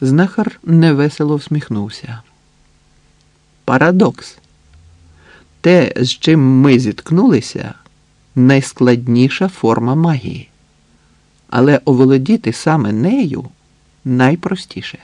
Знахар невесело всміхнувся. Парадокс. Те, з чим ми зіткнулися, найскладніша форма магії. Але оволодіти саме нею найпростіше.